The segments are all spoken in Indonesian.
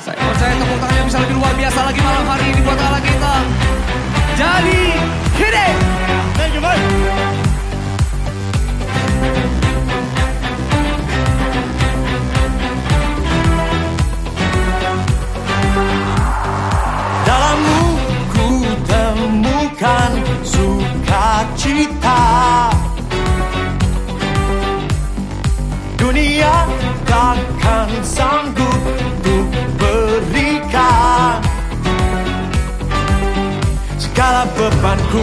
Saya percaya tepuk tangannya bisa lebih luar biasa lagi malam hari ini buat Allah kita. Jadi, hit it! Thank you, Mike. Dalammu ku temukan sukacita Dunia takkan sanggup bebanku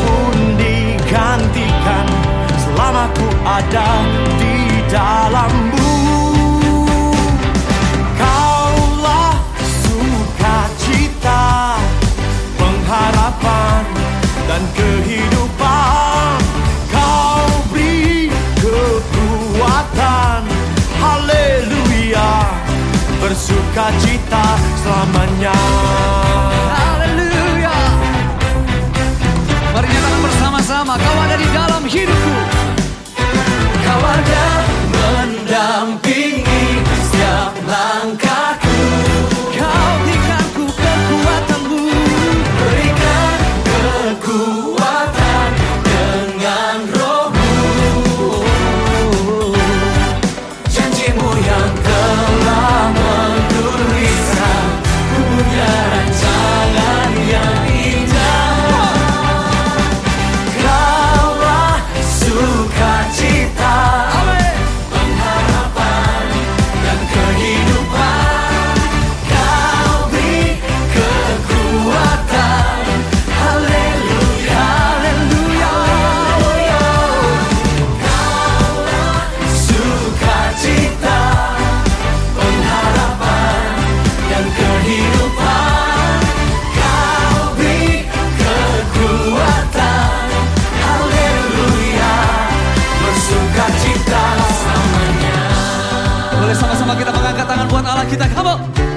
pun digantikan Selama ku ada di dalammu Kaulah sukacita Pengharapan dan kehidupan. Kau beri kekuatan. Haleluya Bersukacita selamanya Sama-sama kita mengangkat tangan buat Allah kita. Come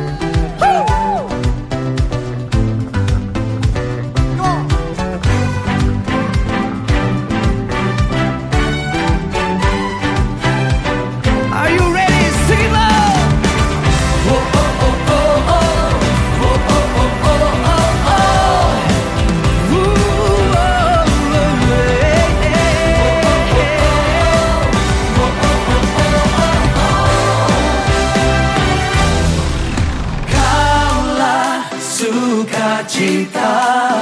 cinta,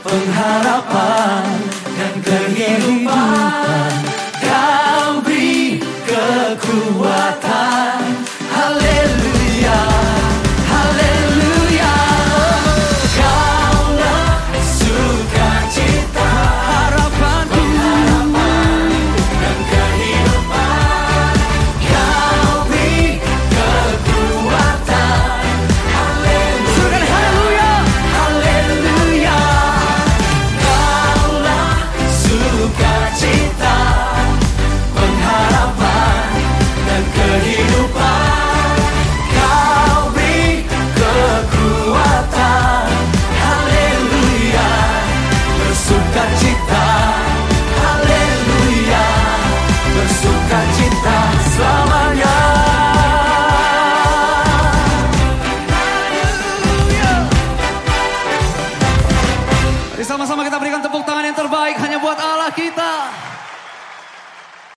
pengharapan dan kehidupan. Kau beri kekuatan. cinta.